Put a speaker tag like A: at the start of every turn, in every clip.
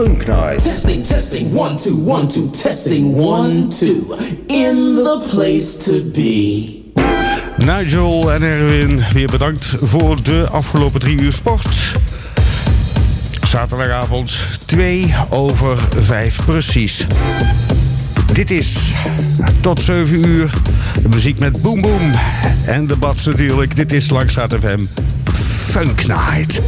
A: Funk Night.
B: Testing, testing, one, two, one, two, testing, one, two. In the place to be.
C: Nigel en Erwin, weer bedankt voor de afgelopen drie uur sport. Zaterdagavond 2 over 5 precies. Dit is tot 7 uur de muziek met Boom Boom en de bats natuurlijk. Dit is Langstraat FM Funk Night.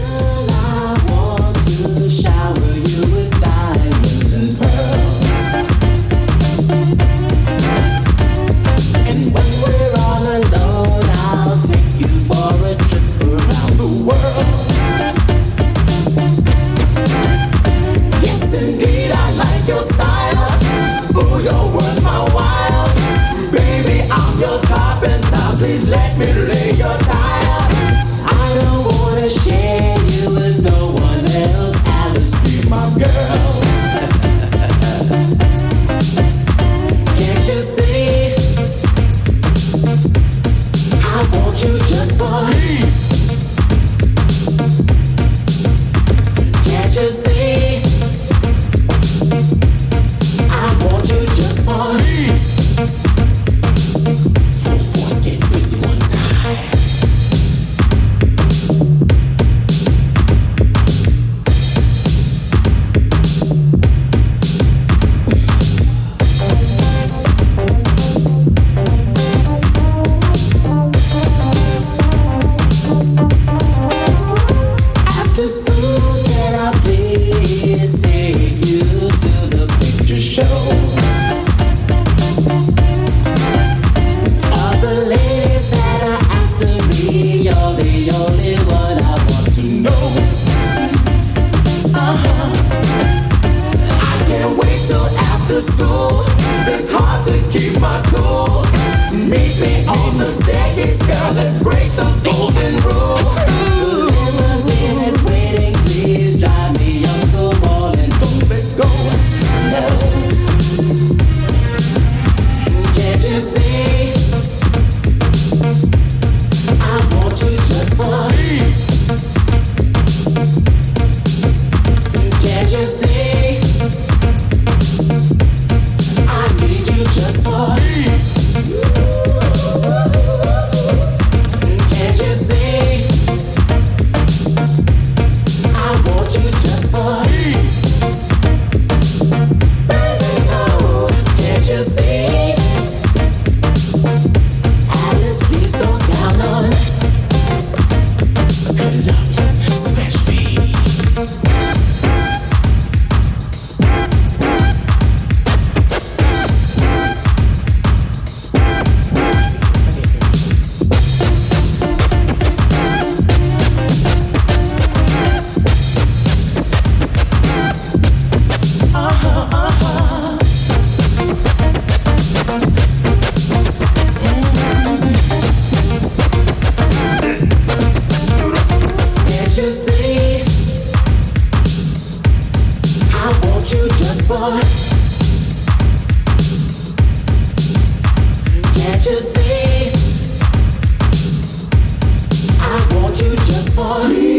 D: for.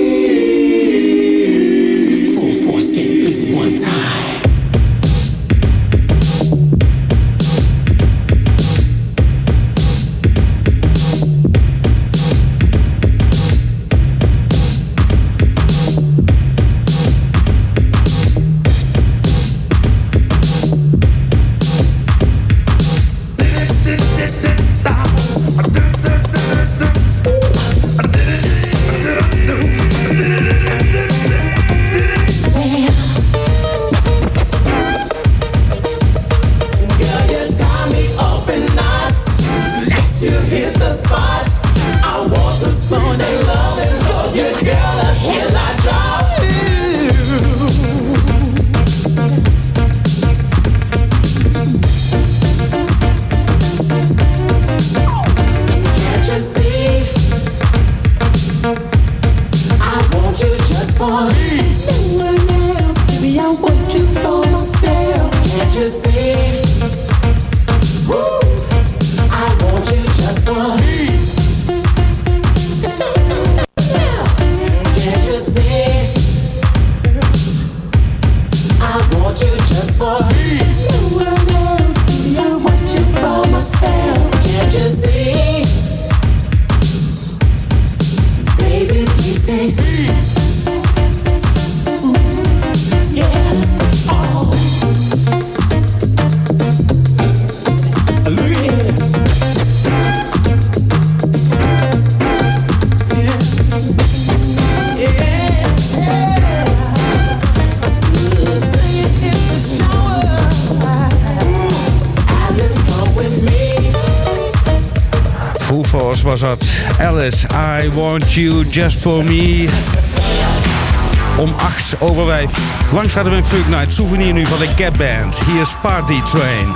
D: Want you just for me. Om 8 over 5. Langs gaat er een Funk Night. Souvenir nu van de Gap Band. Hier is Party Train.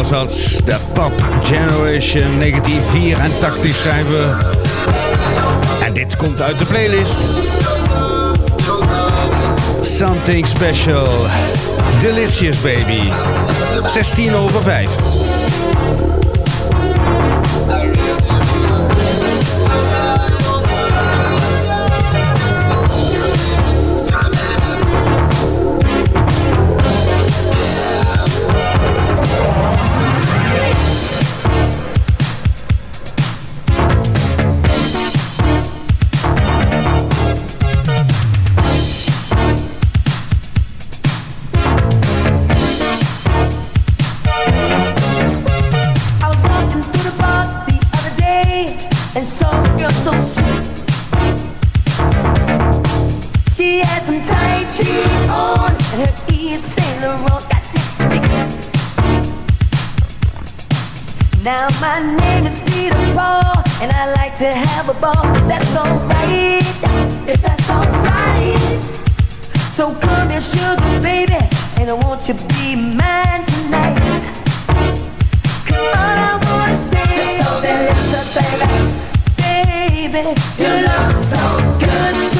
D: was dat de Pop Generation 1984 schrijven. We. En dit komt uit de playlist. Something Special. Delicious Baby. 16 over 5.
E: on, and her Eve Saint Laurent got. Now my name is Peter Paul, and
F: I like to have a ball. That's alright, if that's alright. So come here, sugar baby, and want you to be mine tonight. All I wanna say is baby. Baby, so good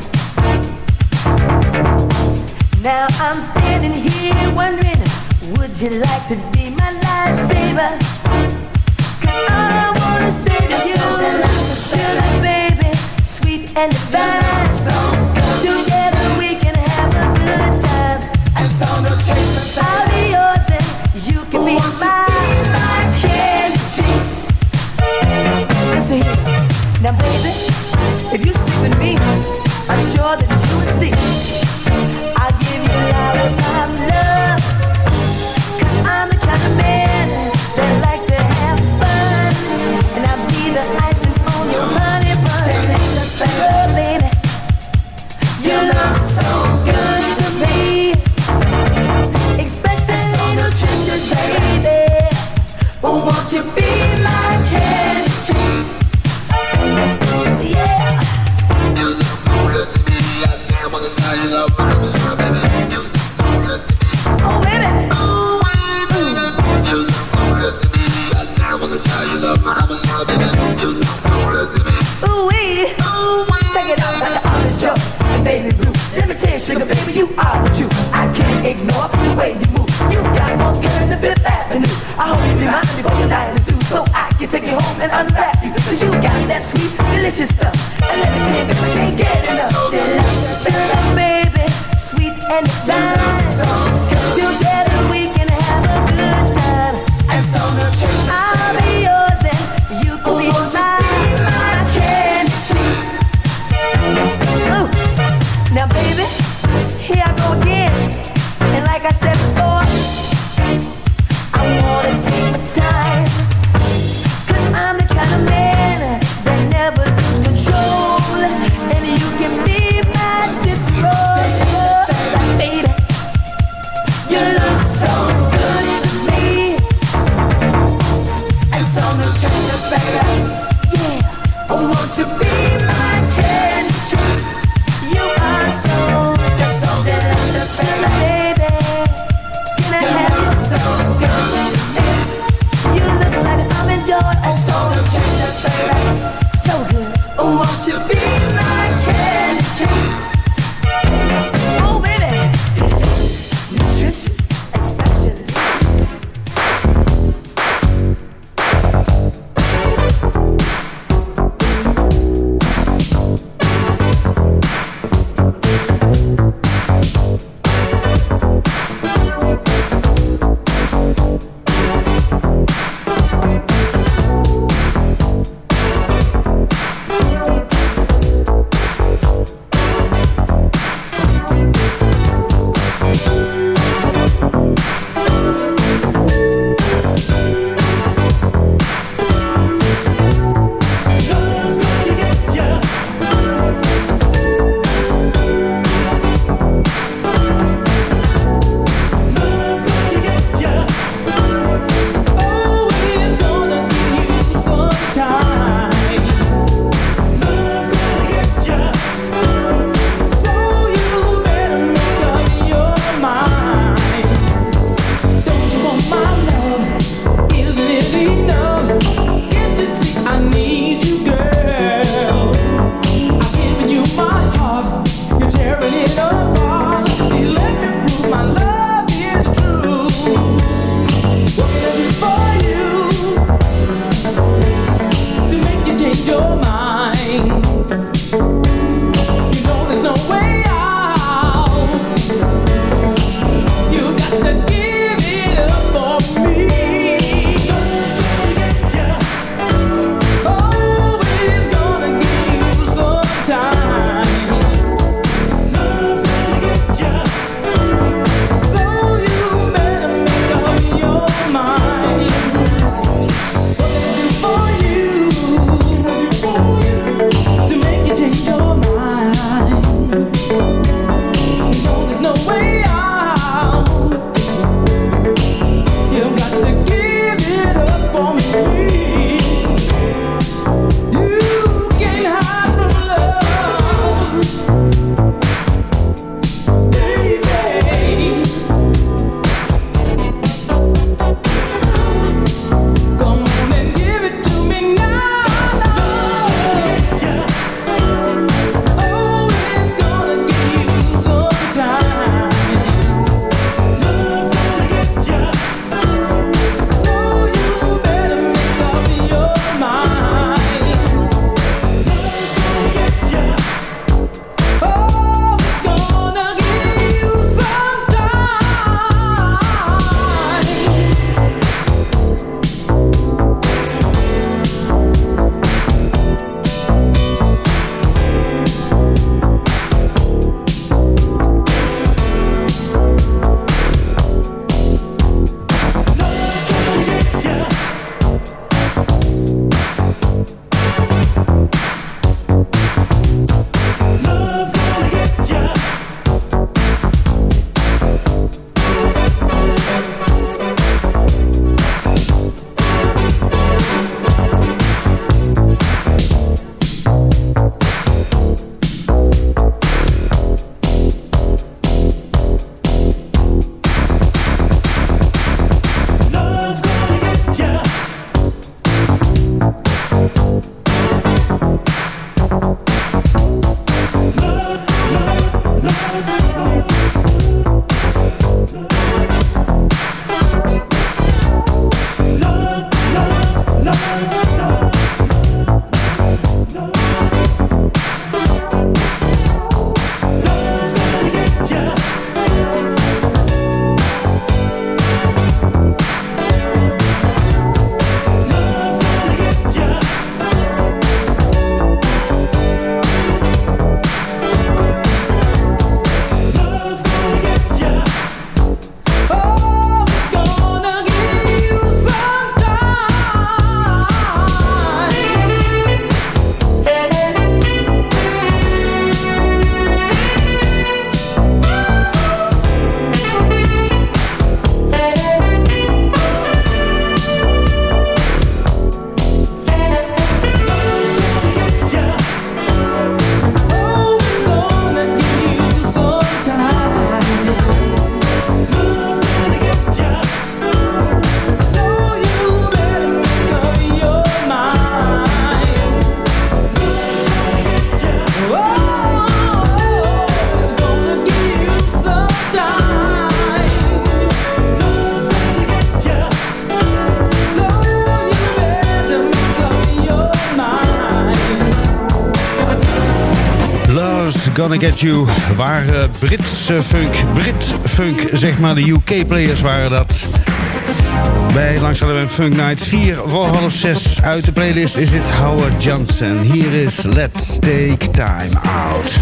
F: Now I'm standing here wondering, would you like to be my lifesaver? All I wanna say to you, sugar baby, sweet and divine. ignore the way you move. You got more good than Fifth Avenue. I hope you be mine before the night is through, so I can take you home and unwrap you. Cause you got that sweet, delicious stuff. And let me
E: tell you, I can't get Gonna Get You waren Britse funk, Brit funk, zeg maar. De UK-players waren dat. Bij Langs we Funk Night 4 voor half 6. Uit de playlist is het Howard Johnson. Hier is Let's
D: Take Time Out.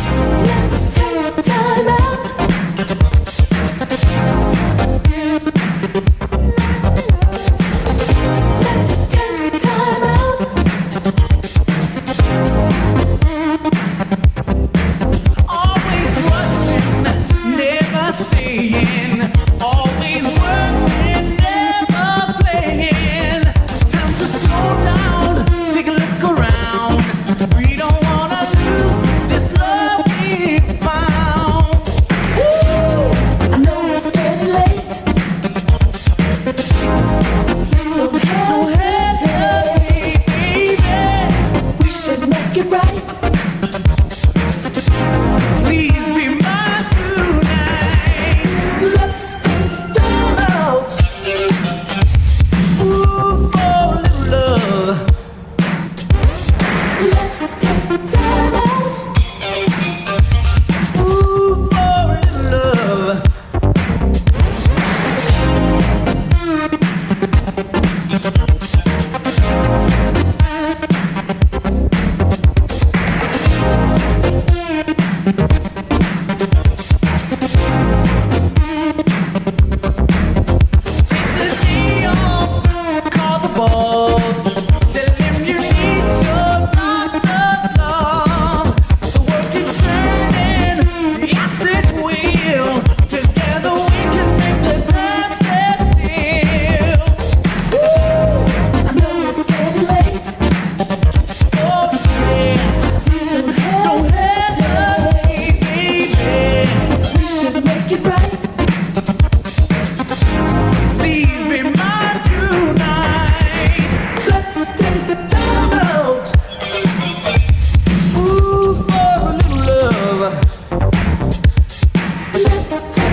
D: Yes.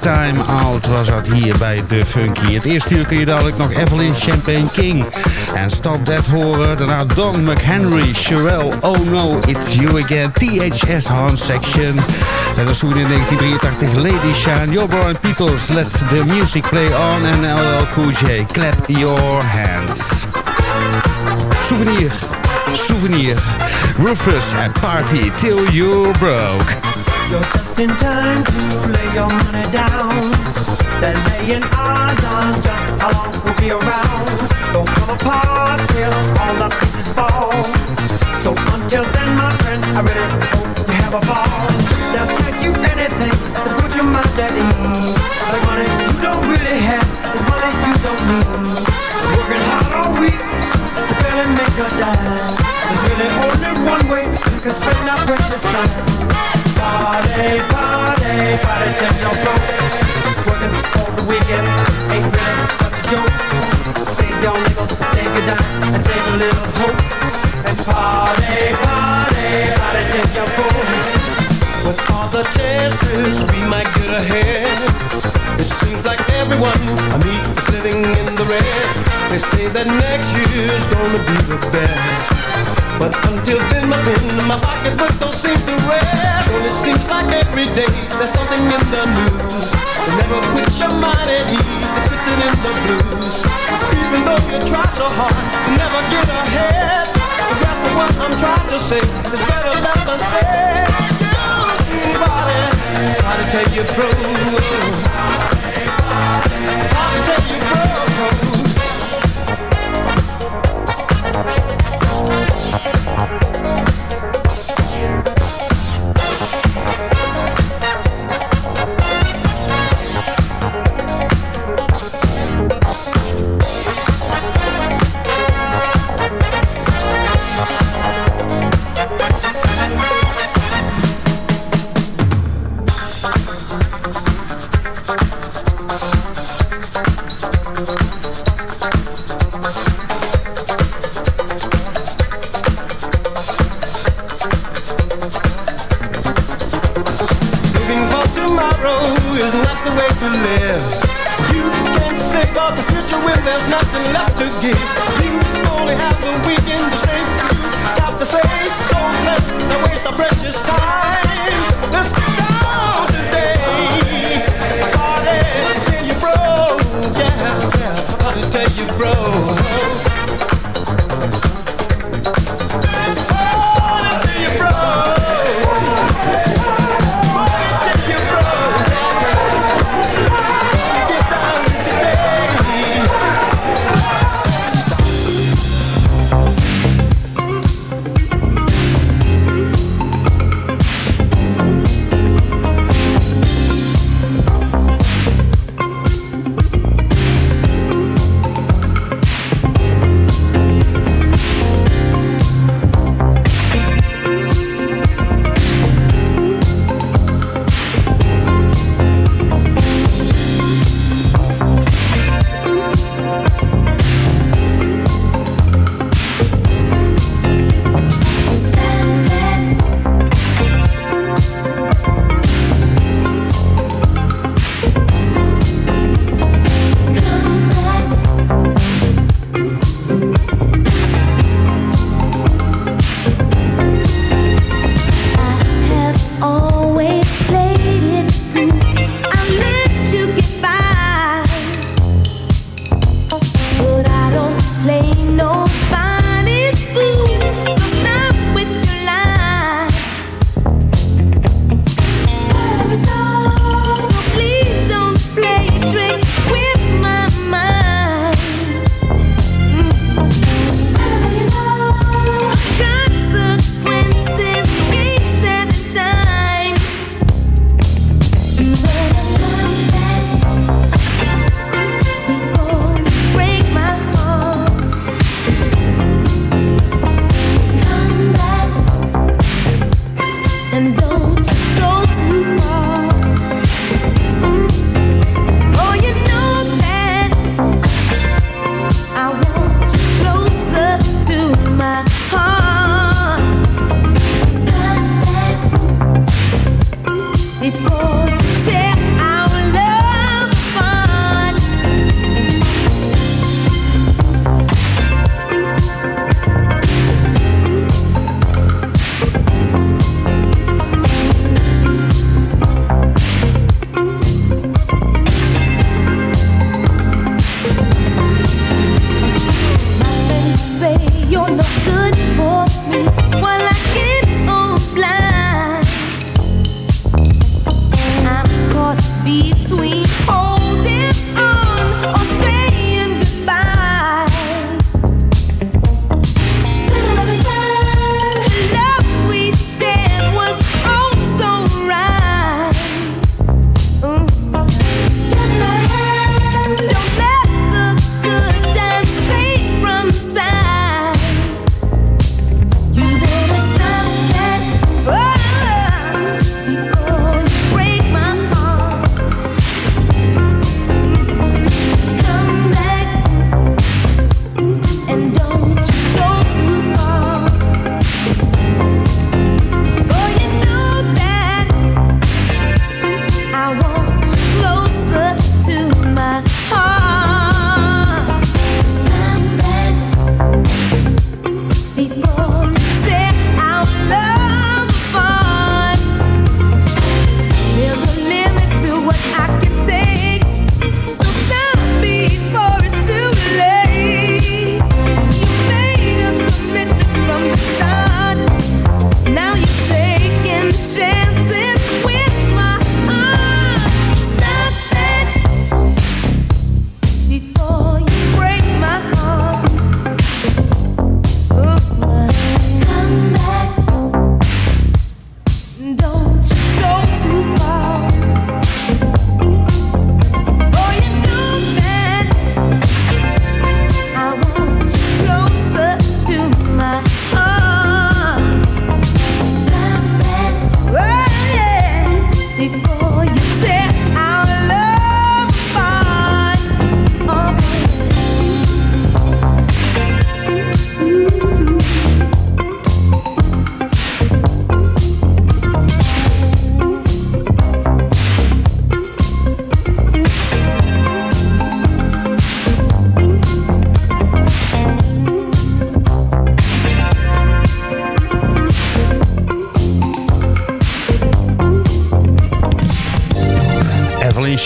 D: Time Out was
G: dat hier
D: bij The Funky. Het eerste uur kun je dadelijk nog Evelyn Champagne King en Stop That horen. Daarna Don McHenry, Sherelle, Oh No, It's You Again, THS
H: Horn Section. En dat toen in 1983 Lady Shine, Your Born Peoples, Let The Music Play On en LL Cool J, Clap Your Hands. Souvenir, souvenir, Rufus and Party Till You're Broke. You're just in time to lay your money down. Then laying eyes on just how long we'll be around. Don't come apart till all the pieces fall. So until then my friend, I really hope you have a ball. They'll tell you anything to put your mind at ease. The money you don't really have is money you don't need Working hard all week to barely make a dime. There's really only one way you can spend our precious time. Party, party, party till you're broke. Working all the weekend ain't really such a joke. Save your nickels, save your dime, and save a little hope. And party, party, party till you're broke. With all the chances we might get ahead, it seems like everyone I meet is living in the red. They say that next year's gonna be the best. But until then, my friend, my pocketbook don't seem to rest. And it seems like every day there's something in the news. You never put your mind at ease, it puts it in the blues. Even though you try so hard, you never get ahead. The rest of what I'm trying to say is better left unsaid. Nobody, nobody take your proof.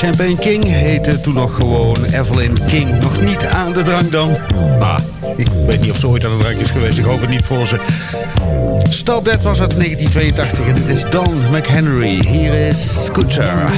H: Champagne King heette toen nog gewoon Evelyn King. Nog niet aan de drank dan. Maar ik weet niet of ze ooit aan de drank is geweest. Ik hoop het niet voor ze. Stop That was uit 1982 en dit is Don McHenry. Hier is Scooter.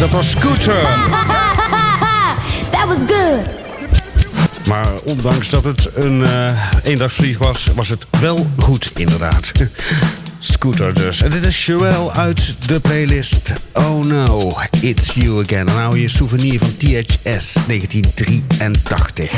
H: Dat. Was Scooter. That was good. Maar ondanks dat het een uh, eendagsvlieg was, was het wel goed inderdaad. Scooter dus. En dit is Joel uit de playlist Oh No, It's You Again. En nou je souvenir van THS 1983.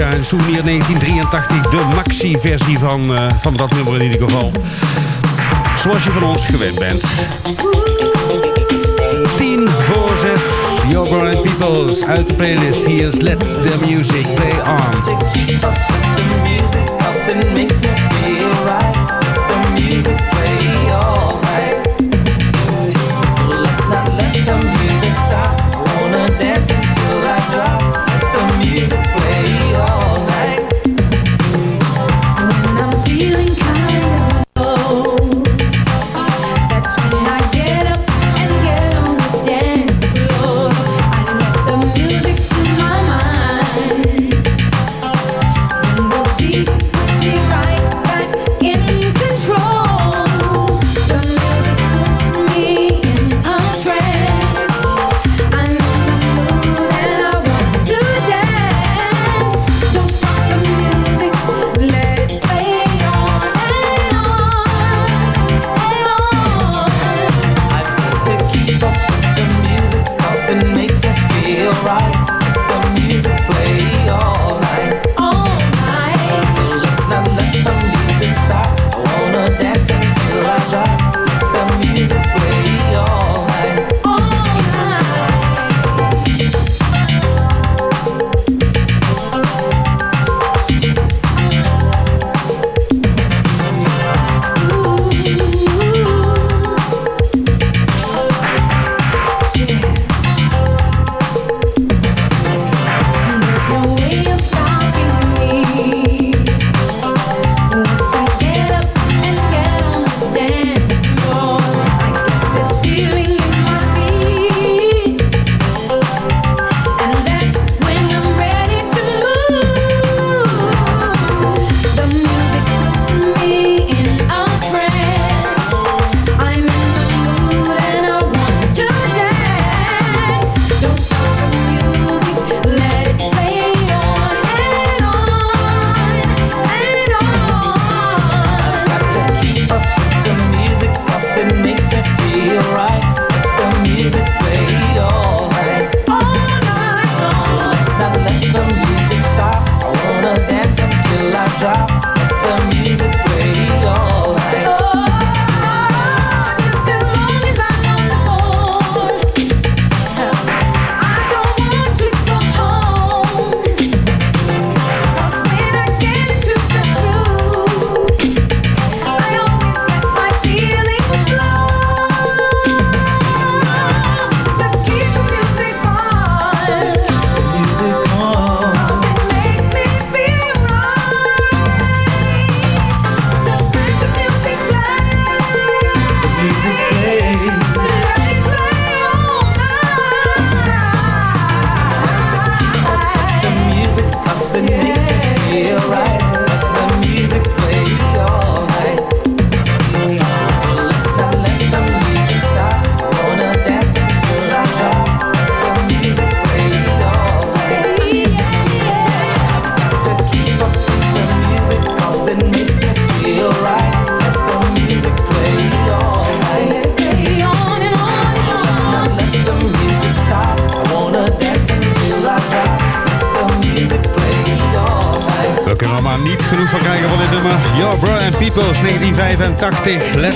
H: Lady Shine, souvenir 1983. De maxi-versie van, uh, van dat nummer in ieder geval. Zoals je van ons gewend bent. 10 voor 6. Your Peoples uit de playlist. Hier is Let the Music Play On.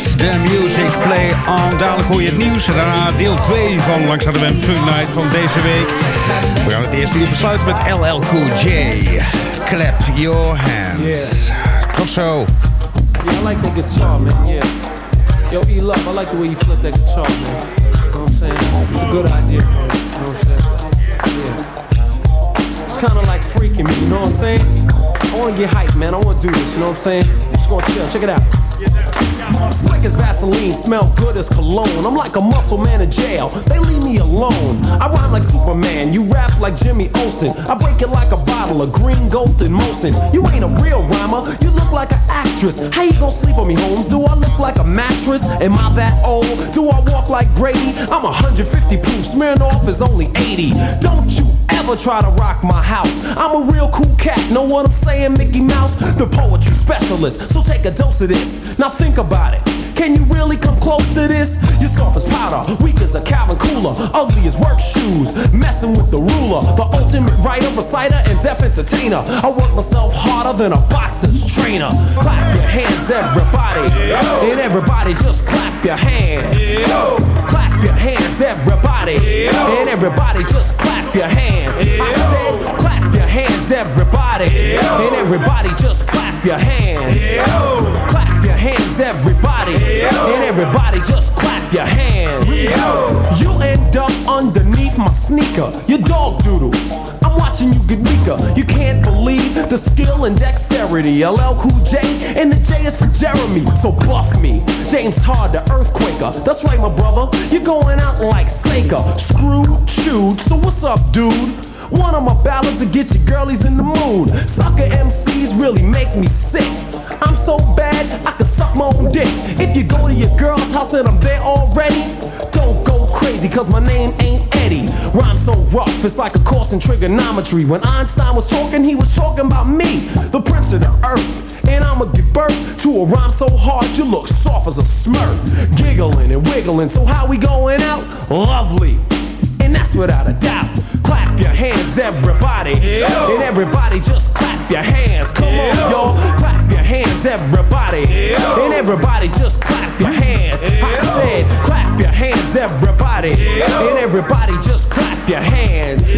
H: Let the music play on. Dadelijk hoor je het nieuws. Daarna deel 2 van Langs de Wem Fun Night van deze week. We gaan het eerste uur besluiten met LL Cool J. Clap your hands. Tot zo.
I: Yeah, I like that guitar, man. Yeah. Yo, E Love, I like the way you flip that guitar, man. You know what I'm saying? It's a good idea, man. You know what I'm saying? Yeah. It's kind of like freaking me, you know what I'm saying? I want to get hyped, man. I want to do this, you know what I'm saying? I'm just going to chill. Check it out. Slick as Vaseline, smell good as cologne. I'm like a muscle man in jail. They leave me alone. I rhyme like Superman. You rap like Jimmy Olsen. I break it like a bottle of green gold in motion. You ain't a real rhymer. You look like an actress. How you gonna sleep on me, Holmes? Do I look like a mattress? Am I that old? Do I walk like Grady? I'm 150 proof. Smirnoff is only 80. Don't you ever try to rock my house. I'm a real cool cat. Know what I'm saying, Mickey Mouse? The poetry specialist. So take a dose of this. Now think about it. Can you really come close to this? You're soft as powder, weak as a Calvin Cooler, ugly as work shoes, messing with the ruler, the ultimate writer, reciter, and deaf entertainer. I work myself harder than a boxer's trainer. Clap your hands, everybody, and everybody just clap your hands. Clap your hands, everybody, and everybody just clap your hands. I said, clap your hands, everybody, and everybody just clap your hands. Clap hands, everybody, and everybody just clap your hands. You end up underneath my sneaker, your dog doodle. I'm watching you get weaker. You can't believe the skill and dexterity. LL Cool J, and the J is for Jeremy. So buff me, James Hard, the earthquaker. That's right, my brother. You're going out like Slaker, screwed, chewed. So what's up, dude? One of my ballads to get your girlies in the mood. Sucker MCs really make me sick. I'm so bad, I can suck my own dick. If you go to your girl's house and I'm there already, don't go crazy, cause my name ain't Eddie. Rhyme so rough, it's like a course in trigonometry. When Einstein was talking, he was talking about me, the prince of the earth. And I'ma give birth to a rhyme so hard you look soft as a smurf. Giggling and wiggling, so how we going out? Lovely. And that's without a doubt. Clap your hands, everybody. And everybody just clap your hands. Come on, y'all. Clap your hands, everybody. And everybody just clap your hands. I said, clap your hands, everybody. And everybody just clap your hands.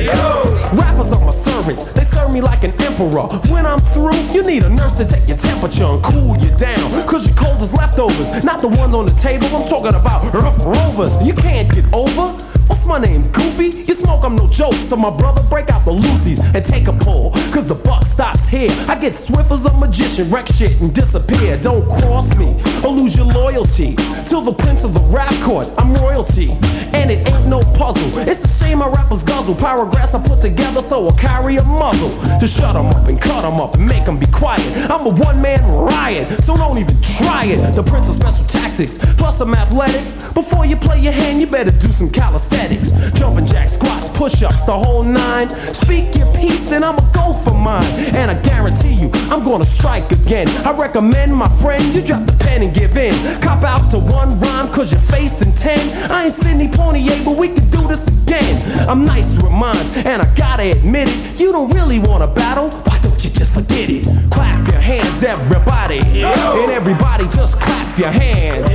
I: Rappers are my servants. They serve me like an emperor. When I'm through, you need a nurse to take your temperature and cool you down. Cause you're cold as leftovers. Not the ones on the table. I'm talking about rough rovers. You can't get over. What's my name, Goofy? You smoke, I'm no joke. So my brother, break out the Lucy's and take a pull. Cause the buck stops here. I get swift as a magician, wreck shit and disappear. Don't cross me or lose your loyalty. Till the prince of the rap court, I'm royalty. And it ain't no puzzle. It's a shame my rappers guzzle. Paragraphs I put together so I'll carry a muzzle. To shut them up and cut them up and make them be quiet. I'm a one man riot, so don't even try it. The prince of special tactics, plus I'm athletic. Before you play your hand, you better do some calisthenics. Jumping jack squats, push ups, the whole nine. Speak your piece, then I'ma go for mine. And I guarantee you, I'm gonna strike again. I recommend, my friend, you drop the pen and give in. Cop out to one rhyme, cause you're facing ten. I ain't Sidney Poitier, but we can do this again. I'm nice with minds, and I gotta admit it. You don't really wanna battle, why don't you just forget it? Clap your hands, everybody. And everybody just clap your hands.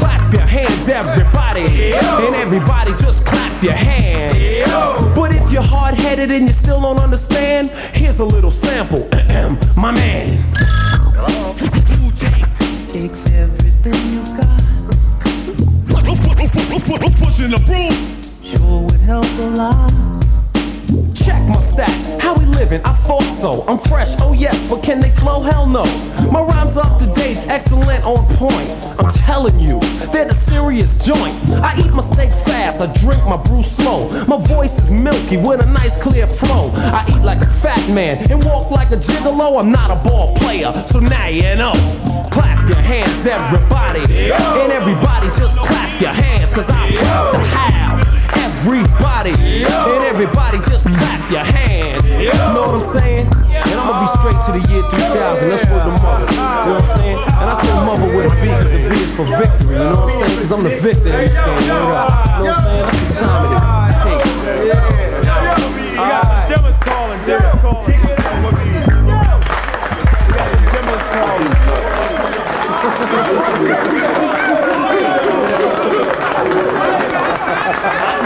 I: Clap your hands, everybody. And everybody just clap your hands. But if you're hard headed and you still don't understand, here's a little sample. My man.
J: takes everything you got.
K: Pushing the broom.
J: Sure would help a lot.
I: Check my stats, how we living? I thought so. I'm fresh, oh yes, but can they flow? Hell no. My rhymes up to date, excellent, on point. I'm telling you, they're the serious joint. I eat my steak fast, I drink my brew slow. My voice is milky with a nice clear flow. I eat like a fat man and walk like a gigolo. I'm not a ball player, so now you know. Clap your hands, everybody. And everybody just clap your hands, cause I'm to have everybody. And everybody just clap your hands. You know what I'm saying? And I'ma be straight to the year 3000. That's for the mother. You know what I'm saying? And I say mother with a V because the V is for victory. You know what I'm saying? Because I'm the victor in this game. You know what I'm saying? That's the time it is. Hey.
K: Demon's calling. Demon's calling. Demon's calling.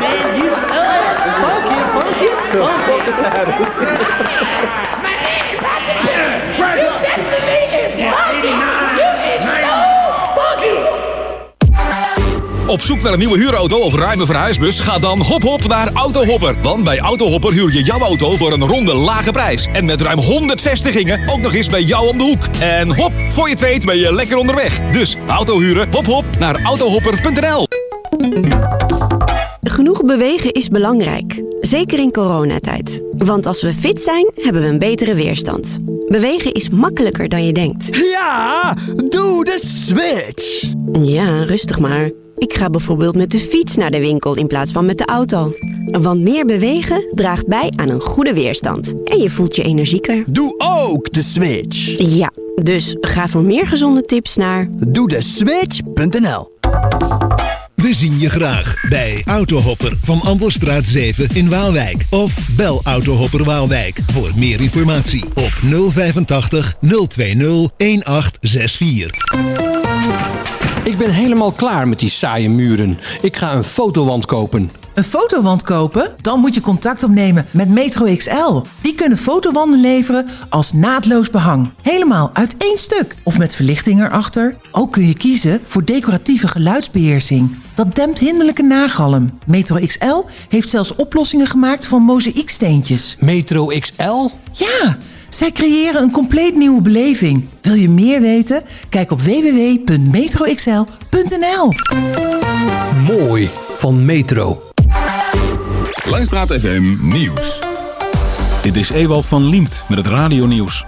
L: Op zoek naar een nieuwe huurauto of ruime verhuisbus? Ga dan hop hop naar Autohopper. Want bij Autohopper huur je jouw auto voor een ronde lage prijs. En met ruim 100 vestigingen ook nog eens bij jou om de hoek. En hop, voor je het weet ben je lekker onderweg. Dus auto huren, hop hop naar autohopper.nl.
M: Genoeg bewegen is belangrijk, zeker in coronatijd. Want als we fit zijn, hebben we een betere weerstand. Bewegen is makkelijker dan je denkt.
N: Ja, doe de switch.
M: Ja, rustig maar. Ik ga bijvoorbeeld met de fiets naar de winkel in plaats van met de auto. Want meer bewegen draagt bij aan een goede weerstand. En je voelt je energieker.
N: Doe ook de switch.
M: Ja, dus ga voor meer gezonde tips naar...
N: Doe de switch.nl
O: We zien je graag bij Autohopper van Amstelstraat 7 in Waalwijk. Of bel Autohopper Waalwijk voor meer informatie op 085 020 1864.
N: Ik ben helemaal klaar met die saaie muren. Ik ga een fotowand kopen.
P: Een fotowand kopen? Dan moet je contact opnemen met Metro XL. Die kunnen fotowanden leveren als naadloos behang. Helemaal uit één stuk. Of met verlichting erachter. Ook kun je kiezen voor decoratieve geluidsbeheersing. Dat dempt hinderlijke nagalm. Metro XL heeft zelfs oplossingen gemaakt van mozaïeksteentjes.
N: Metro XL?
P: Ja! Zij creëren een compleet nieuwe beleving. Wil je meer weten? Kijk op www.metroxl.nl.
N: Mooi van Metro.
Q: Langstraat FM Nieuws. Dit is Ewald van Liemt met het radionieuws.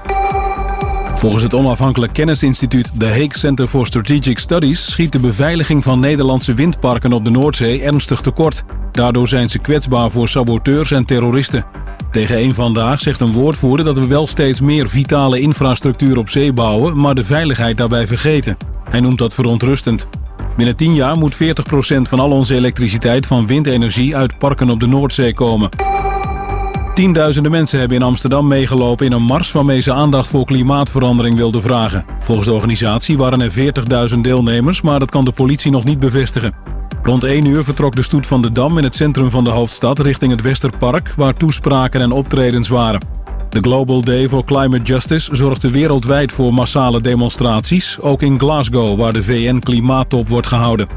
Q: Volgens het onafhankelijk kennisinstituut The Hague Center for Strategic Studies schiet de beveiliging van Nederlandse windparken op de Noordzee ernstig tekort. Daardoor zijn ze kwetsbaar voor saboteurs en terroristen. Tegen een vandaag zegt een woordvoerder dat we wel steeds meer vitale infrastructuur op zee bouwen, maar de veiligheid daarbij vergeten. Hij noemt dat verontrustend. Binnen 10 jaar moet 40% van al onze elektriciteit van windenergie uit parken op de Noordzee komen. Tienduizenden mensen hebben in Amsterdam meegelopen in een mars waarmee ze aandacht voor klimaatverandering wilden vragen. Volgens de organisatie waren er 40.000 deelnemers, maar dat kan de politie nog niet bevestigen. Rond 1 uur vertrok de stoet van de Dam in het centrum van de hoofdstad richting het Westerpark, waar toespraken en optredens waren. De Global Day for Climate Justice zorgde wereldwijd voor massale demonstraties, ook in Glasgow, waar de VN-klimaattop wordt gehouden.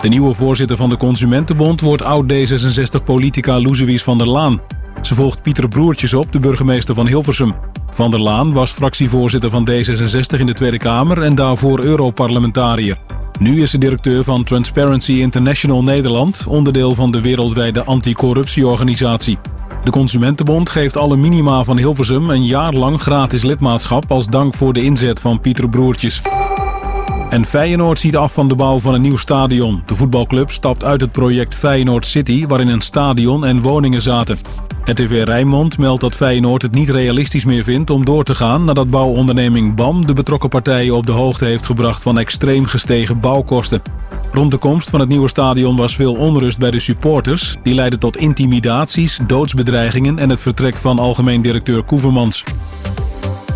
Q: De nieuwe voorzitter van de Consumentenbond wordt oud-D66-politica Loezewies van der Laan. Ze volgt Pieter Broertjes op, de burgemeester van Hilversum. Van der Laan was fractievoorzitter van D66 in de Tweede Kamer en daarvoor Europarlementariër. Nu is ze directeur van Transparency International Nederland, onderdeel van de wereldwijde anticorruptieorganisatie. De Consumentenbond geeft alle minima van Hilversum een jaar lang gratis lidmaatschap als dank voor de inzet van Pieter Broertjes. En Feyenoord ziet af van de bouw van een nieuw stadion. De voetbalclub stapt uit het project Feyenoord City, waarin een stadion en woningen zaten. RTV Rijnmond meldt dat Feyenoord het niet realistisch meer vindt om door te gaan nadat bouwonderneming BAM de betrokken partijen op de hoogte heeft gebracht van extreem gestegen bouwkosten. Rond de komst van het nieuwe stadion was veel onrust bij de supporters. Die leidde tot intimidaties, doodsbedreigingen en het vertrek van algemeen directeur Koevermans.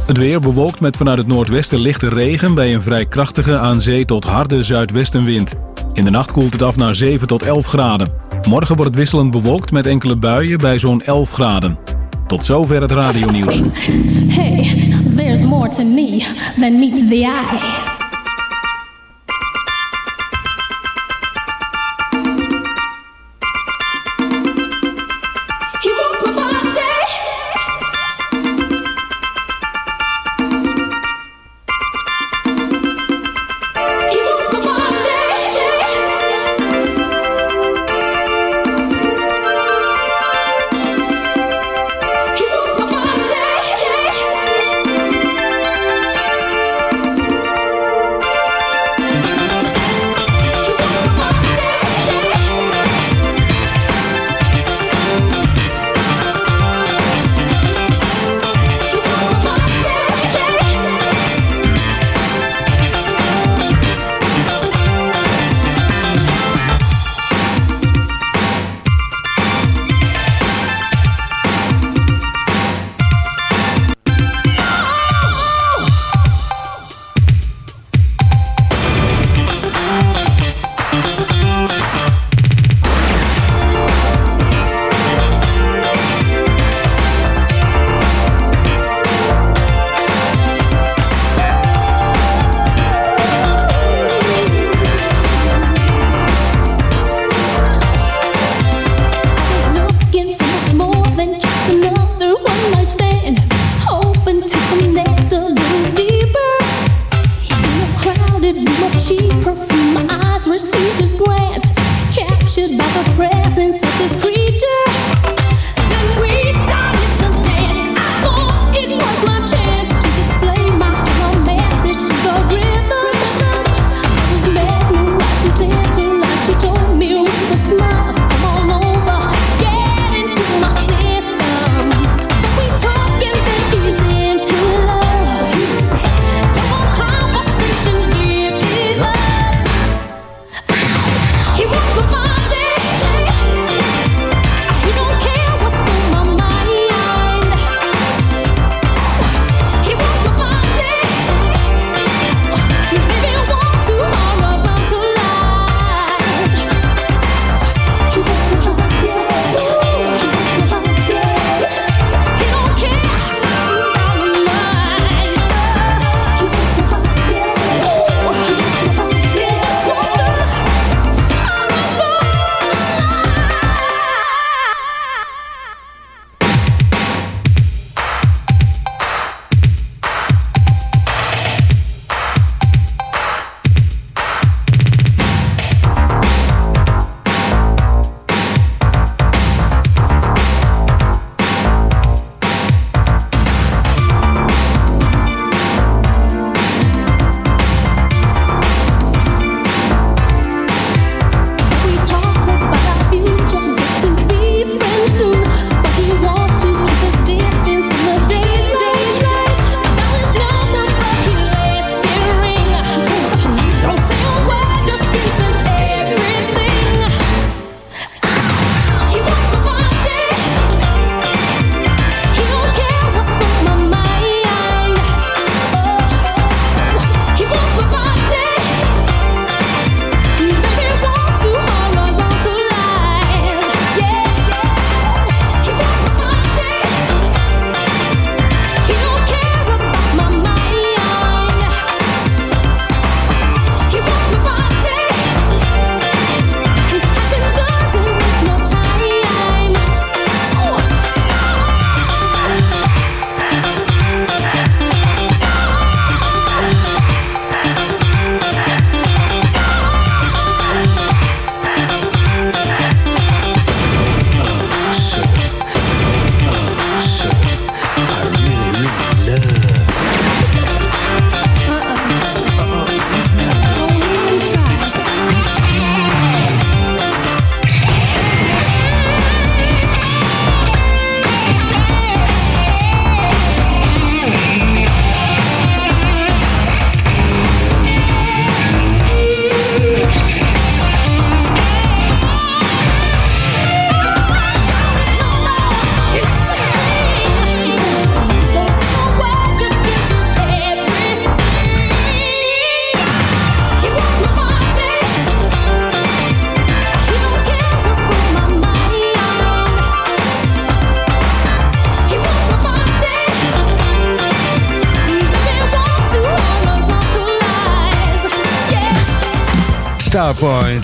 Q: Het weer bewolkt met vanuit het noordwesten lichte regen bij een vrij krachtige aan zee tot harde zuidwestenwind. In de nacht koelt het af naar 7 tot 11 graden. Morgen wordt het wisselend bewolkt met enkele buien bij zo'n 11 graden. Tot zover het radionieuws.
A: Hey, there's more to me than meets the eye.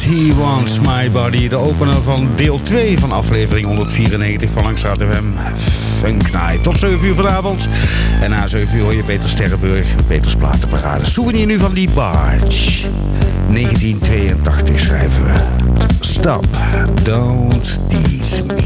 A: He Wants My Body.
C: De opener van deel 2 van aflevering 194 van Langstraat FM. Funk Night. Tot 7 uur vanavond. En na 7 uur hoor je Peter Sterrenburg. Peters Platenparade. Souvenir nu van die barge. 1982 schrijven we.
E: Stop. Don't tease me.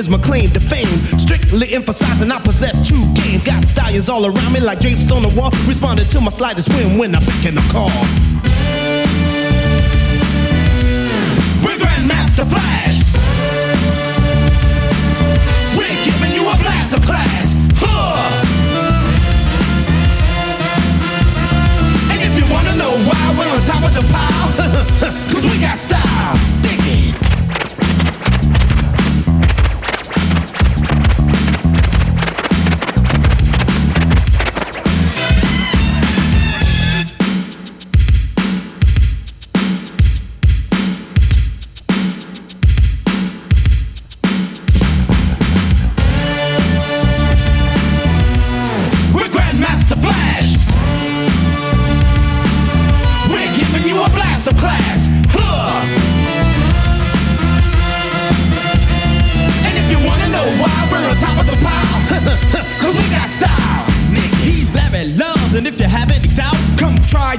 C: Is
E: my
I: claim to fame. Strictly emphasizing I possess true game. Got stallions all around me like drapes on the wall. Responding to my slightest whim when I'm picking a call. We're Grandmaster Flash. We're giving you a blast of class. Huh. And if you wanna know why we're on top of the pile, cause we got style. Dig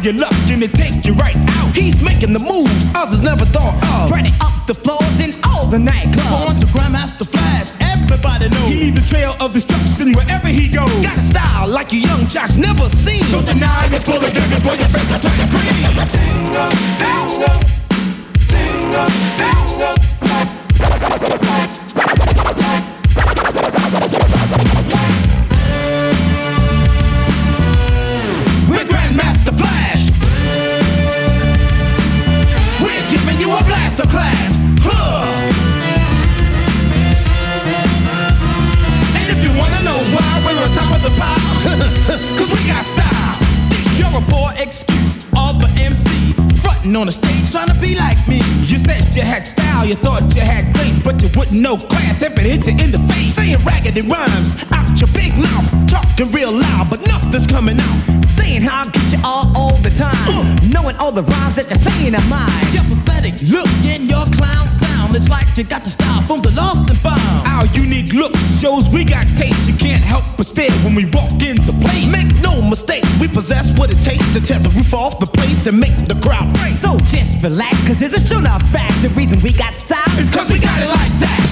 I: your luck and it take you right out. He's making the moves others never thought of.
R: Running up the floors in all the nightclubs.
I: On the Grandmaster Flash, everybody knows. He leaves a trail of destruction wherever he goes. Got a style like you young jocks never seen. Don't deny it, full of dirt, boy, your face will turn to green. Dingo, dingo, dingo, dingo. A poor excuse of an MC. Frontin' on the stage trying to be like me. You said you had style, you thought you had grace, but you wouldn't know class if it hit you in the face. Saying raggedy rhymes out your big mouth, talking real loud, but nothing's coming out.
R: Saying how I get you all, all the time. Uh. Knowing all the rhymes that you're saying are mine.
I: Your pathetic look in your clown sound. It's like you got the style from the lost and found. Our unique look shows we got taste. You can't help but stare when we walk in the place. Make no mistake, we possess what it takes to tear the roof off the place and make the crowd break.
R: So just relax, cause it's a sure enough fact. The reason we got style
I: is cause we got it like that.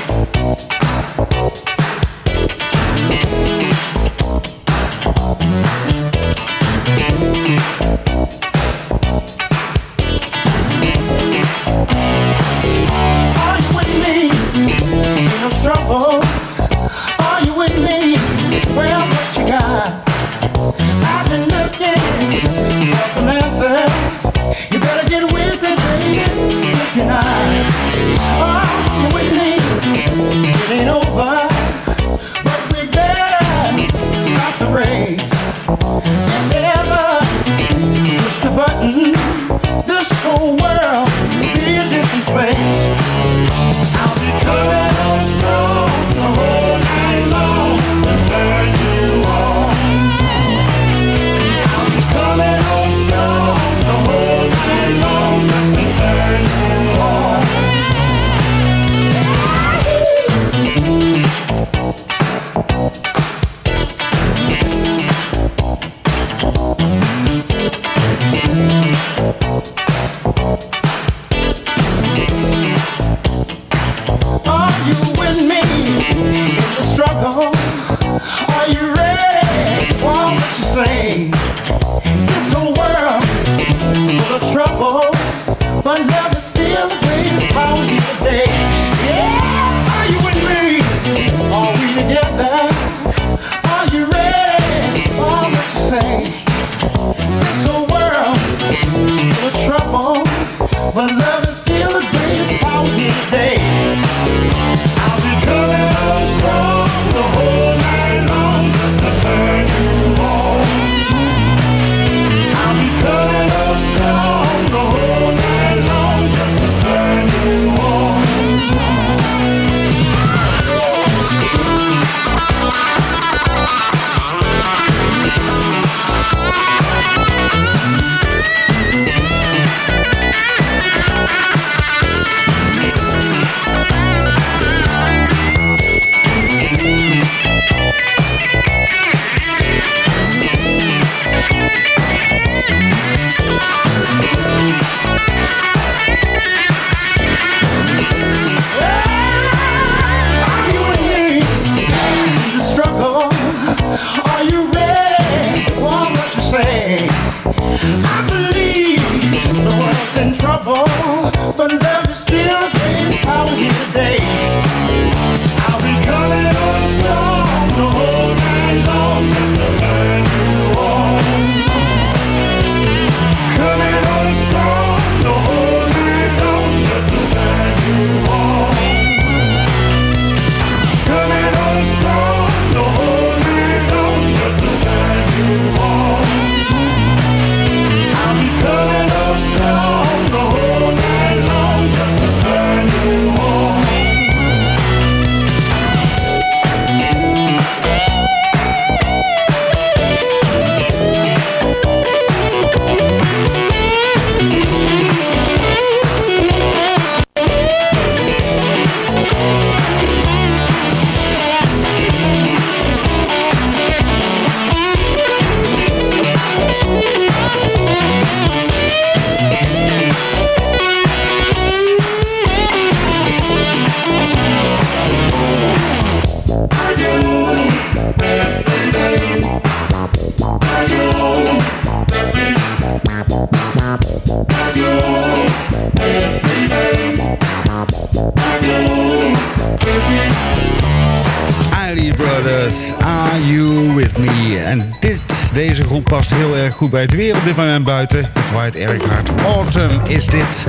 C: goed bij het weer op dit moment buiten. Het waait erg hard. Autumn is dit.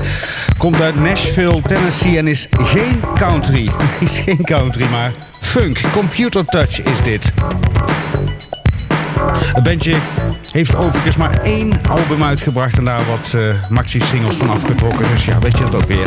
C: Komt uit Nashville, Tennessee en is geen country. Is geen country, maar funk. Computer touch is dit. Het bandje heeft overigens maar één album uitgebracht en daar wat eh, maxi-singles van afgetrokken. Dus ja, weet je dat ook weer.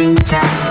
D: future.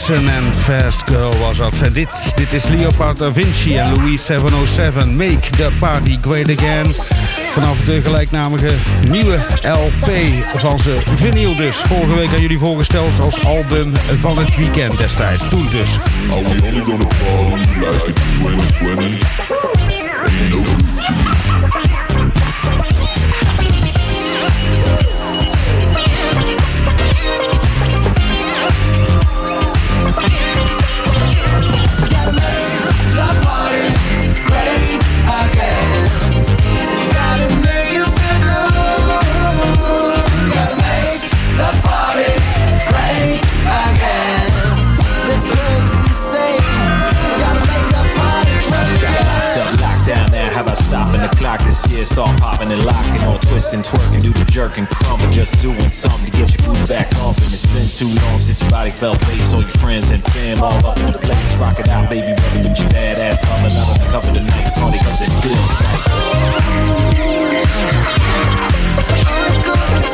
D: Jackson en Fast Girl was dat. Dit, dit is Leopard da Vinci en Louis 707. Make the party great again. Vanaf de gelijknamige nieuwe LP van ze. Vinyl dus. Vorige week aan jullie voorgesteld als album van het weekend destijds. Toen dus.
S: Start popping and locking, all twisting, twerking, do the jerking, crumble, just doing something to get your groove back off. And it's been too long since your body felt bass. All your friends and fam all up in the place. Rock it out, baby, brother, with your badass humming. Out on the cover tonight, party, cause it feels right.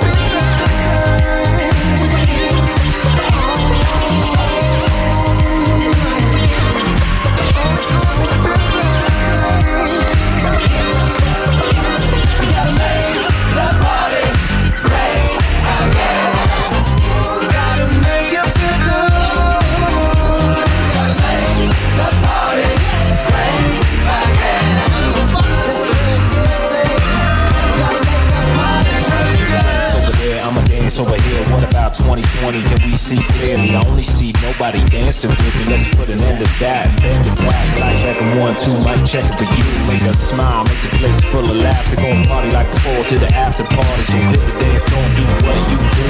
S: 2020? Can we see clearly? I only see nobody dancing with me. Let's put an end to that. Bend it back, like check a one, two, mic check it for you. Make us smile, make the place full of laughter. Go and party like before to the after party. So hit the dance, don't do what you do.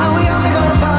H: Are we only gonna party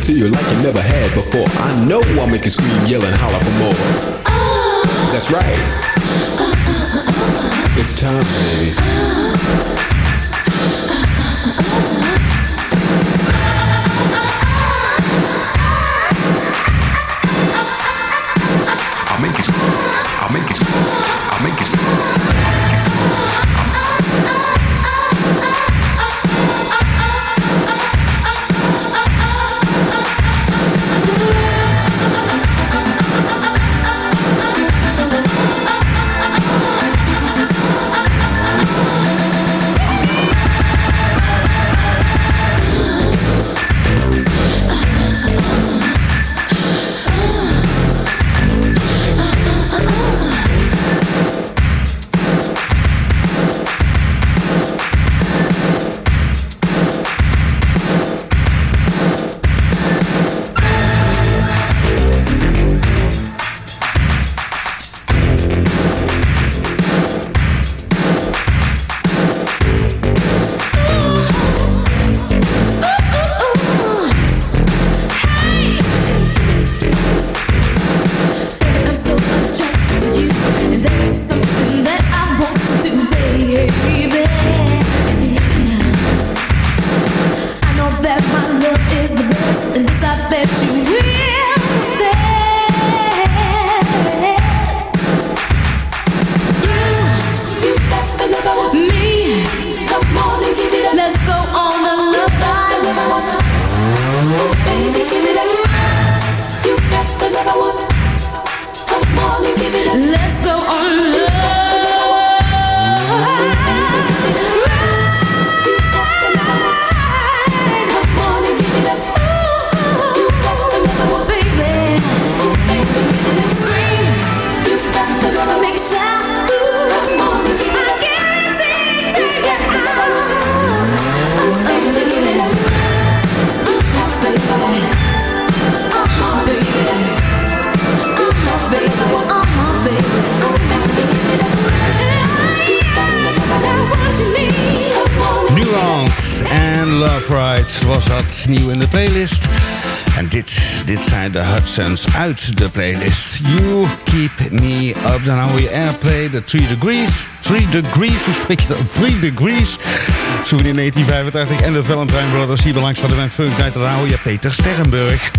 T: it
H: to you like you never had before. I know I'll make you scream, yell, and holler for more. That's right. It's time, baby.
D: Nonsense uit de playlist. You Keep Me Up. Dan hou je Airplay, The 3 Degrees. 3 Degrees, hoe spreek je dat? 3 Degrees. Souvenir 1985 en de Valentine Brothers. Hier belangstelling hadden Funk Night. Dan hou je Peter Sterrenburg.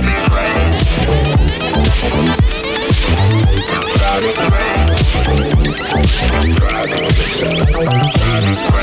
D: Driving crazy.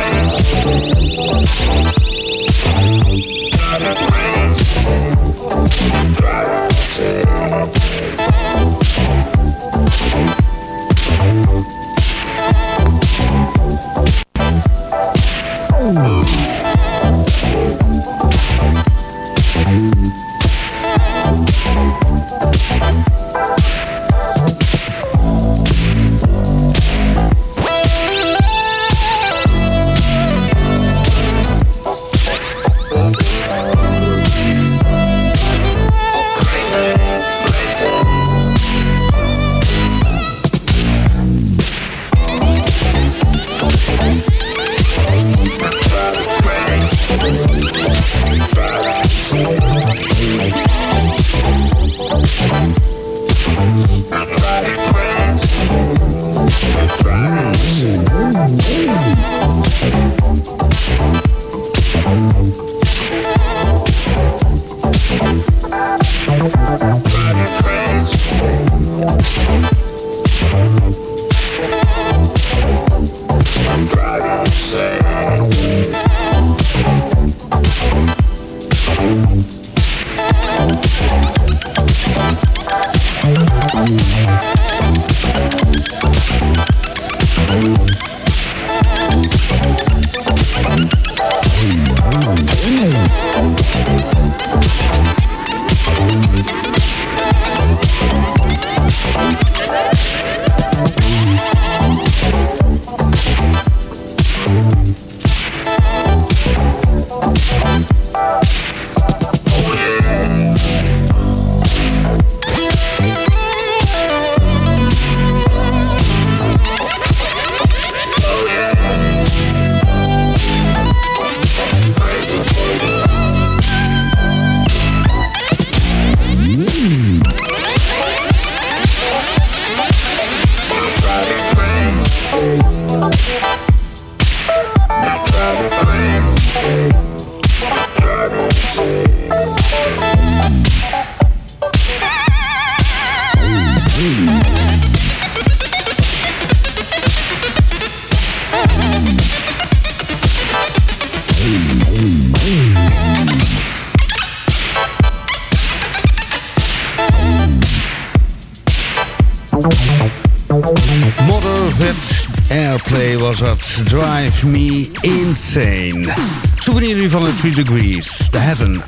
D: Three Degrees, The Heaven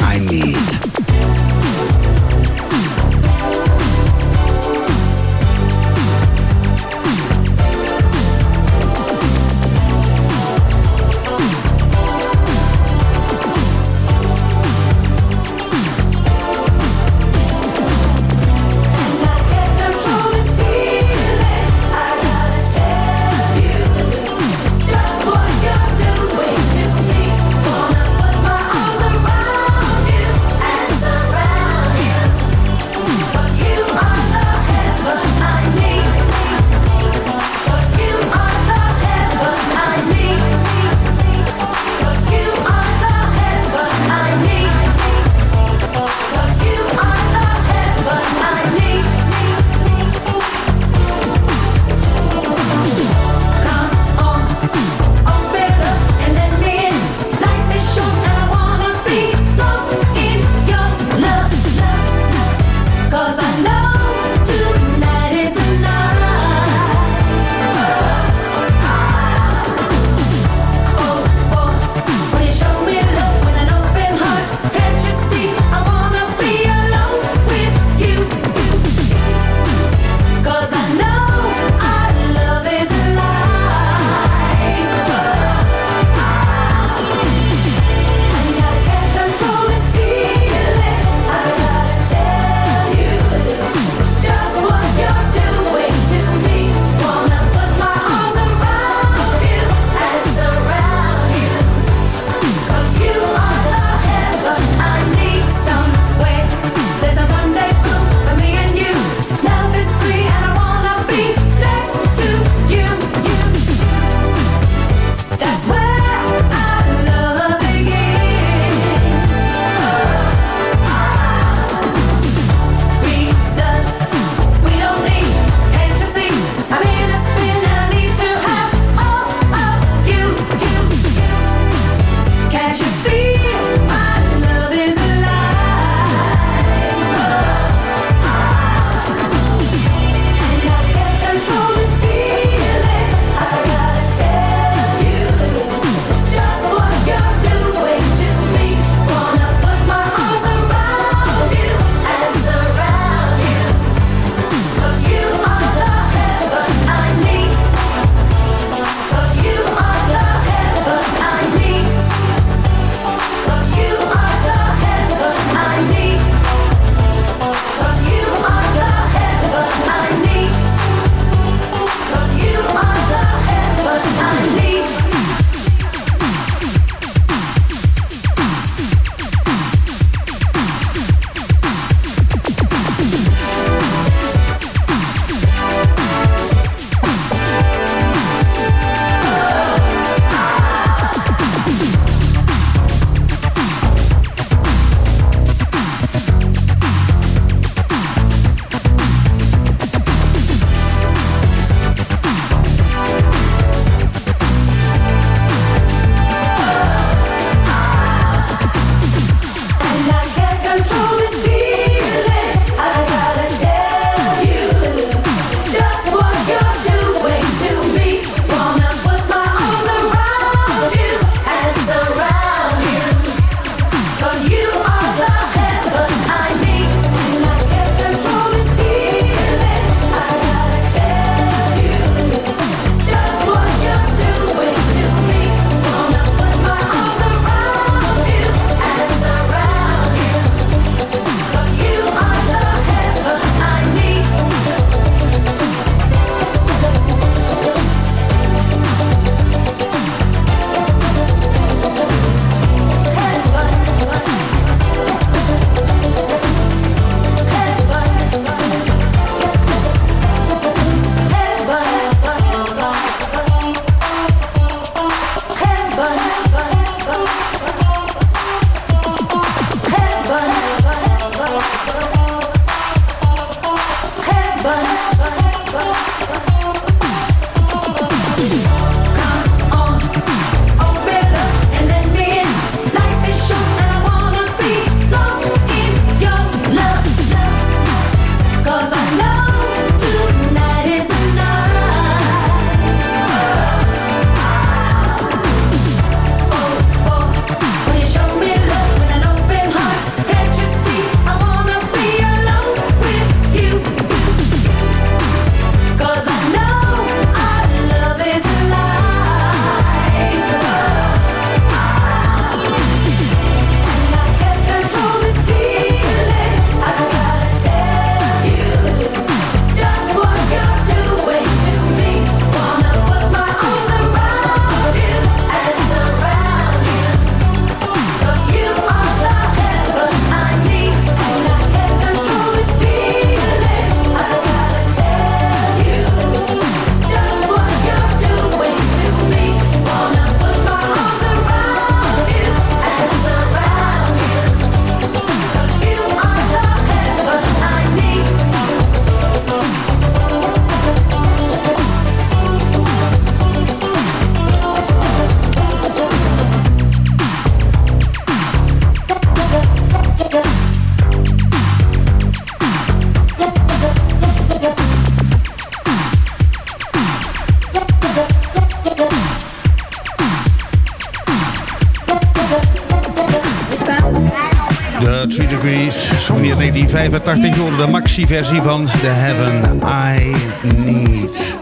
C: 85 euro, de maxi-versie van The Heaven I Need.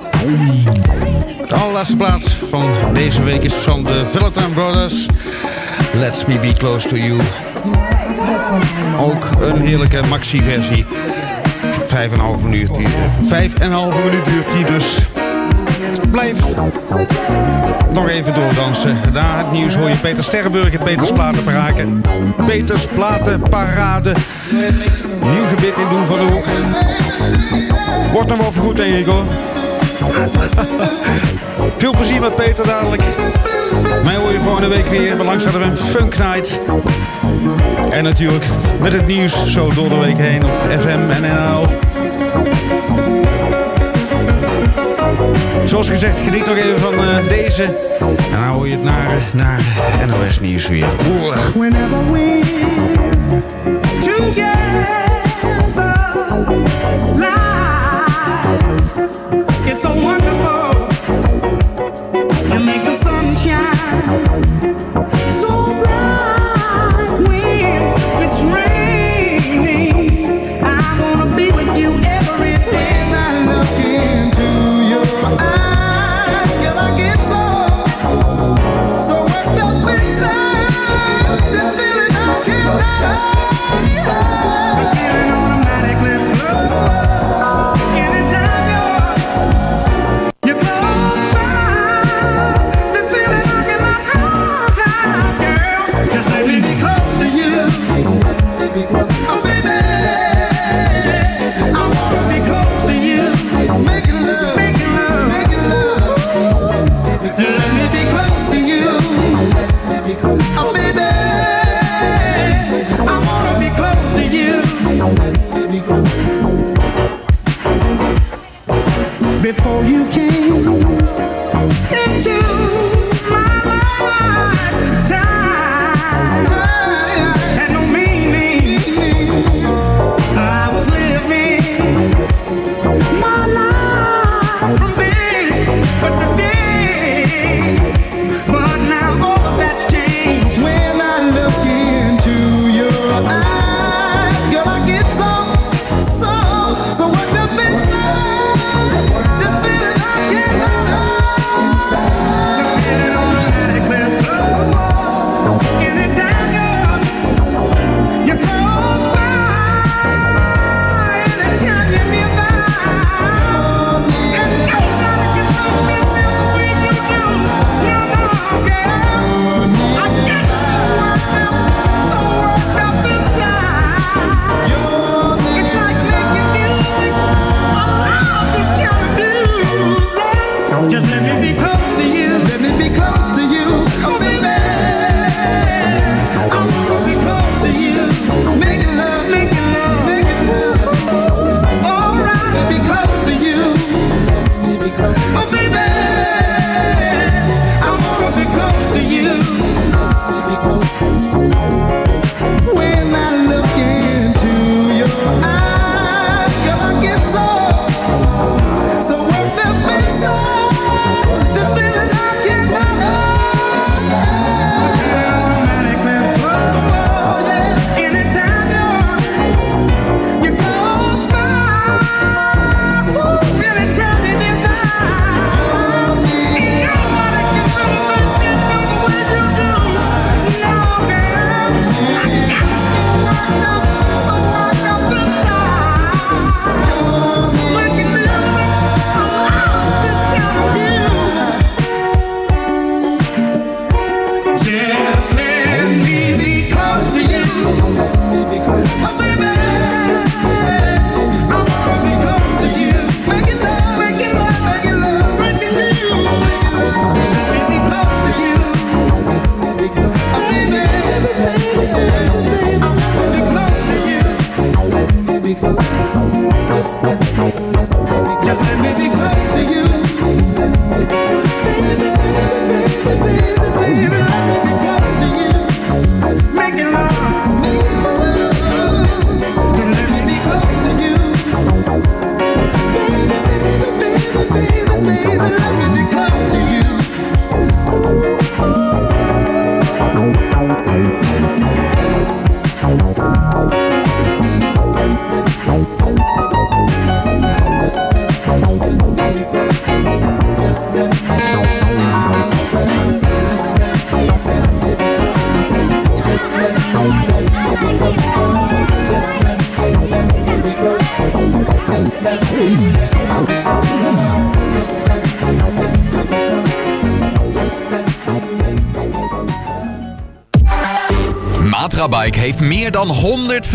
C: De allerlaatste plaats van deze week is van de Valentine Brothers. Let's Me Be Close To You. Ook een heerlijke maxi-versie. Vijf en een half minuut duurt die. Vijf en een half minuut duurt die dus. Blijf nog even doordansen. Na het nieuws hoor je Peter Sterrenburg in Peters Platenparade. Peters Platenparade. Nieuw gebit in doen van de hoek. Wordt dan wel vergoed, denk ik hoor. Veel plezier met Peter dadelijk. Mij hoor je volgende week weer. Langs hadden we een Funk Night. En natuurlijk met het nieuws zo door de week heen op FM en NL. Zoals gezegd, geniet nog even van eh, deze. En dan hoor je het naar naar NOS nieuws weer.
U: We together Life
L: heeft meer dan 100